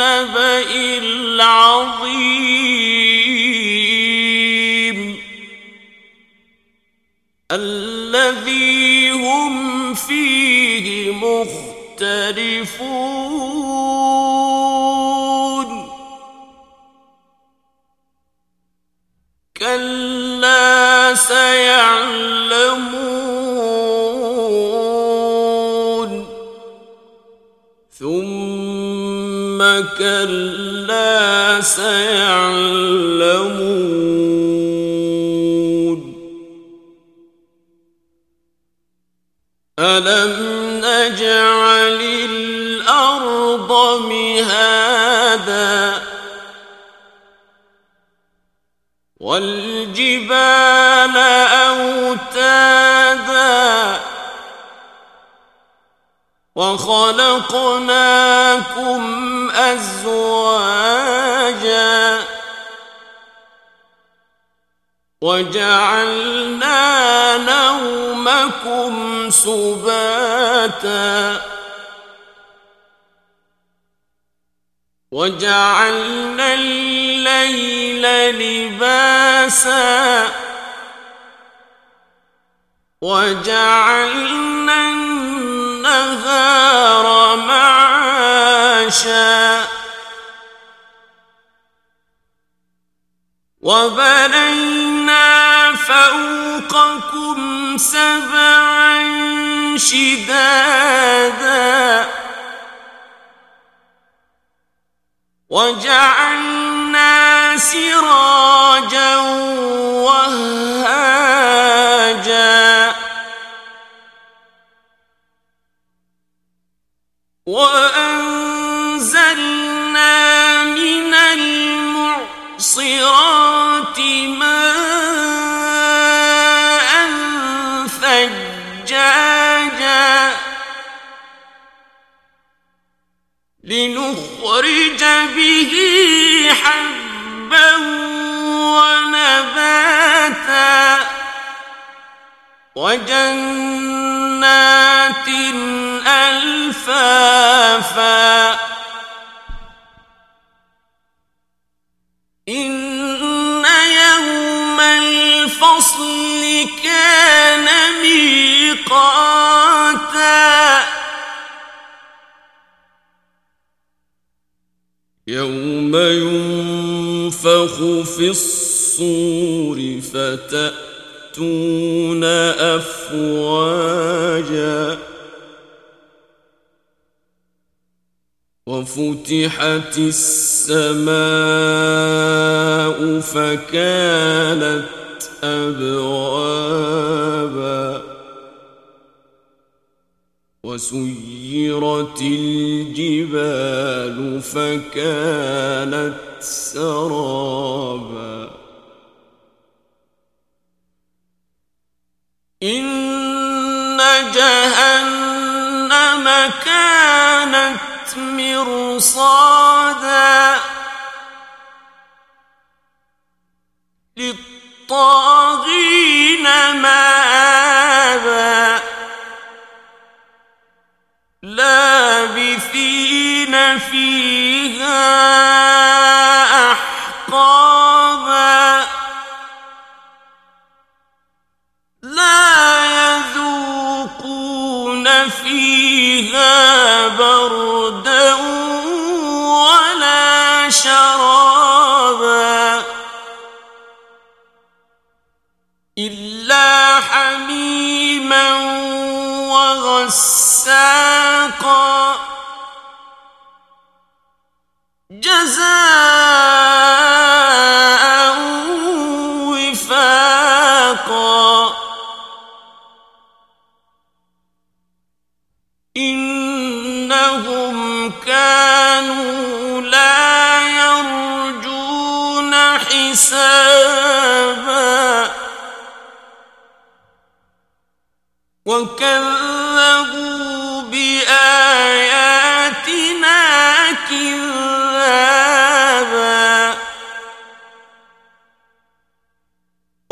النبأ العظيم الذي هم فيه مختلفون كلا سيعلمون كلا سيعلمون. ألم نجعل الأرض مهادا والجبال أوتادا وخلقناكم أزواجا وجعلنا نومكم سباتا وجعلنا الليل لباسا وجعلنا معاشا وبنينا فوقكم سبعا شدادا وجعلنا سراجا وهاجا وأنزلنا المعصرات ماء ثجاجا لنخرج به حبا ونباتا وجنات ألفافا الفصل كان ميقاتا. يوم ينفخ في الصور فتأتون أفواجا. وفتحت السماء فكانت أبوابا وسيرت الجبال فكانت سرابا إن جهنم كانت مرصادا للطاغين والساقا جزاء وفاقا إنهم كانوا لا يرجون حسابا.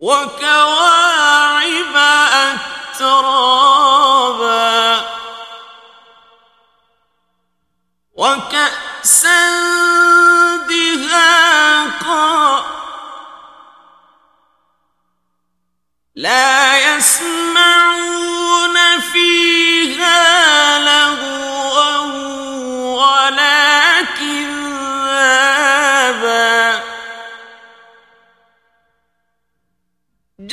وكواعب أترابا وكأسا دهاقا لا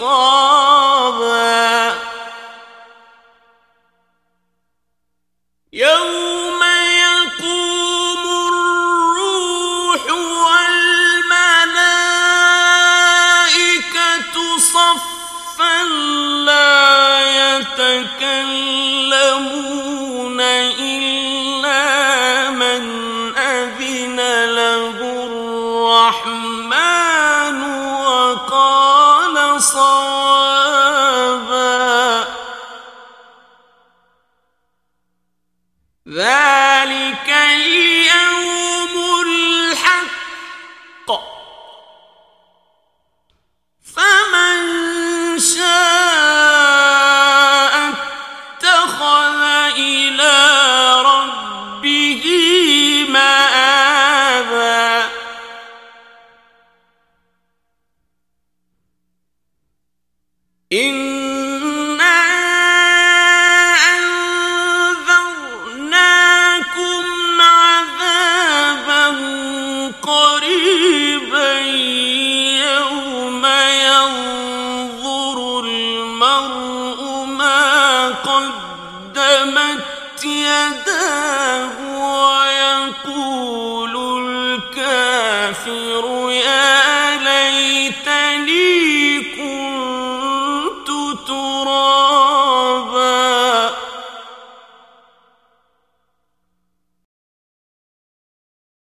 خطابا يوم يقوم الروح والملائكة صفا لا يتكلم ذلك اليوم الحق فمن شاء اتخذ إلى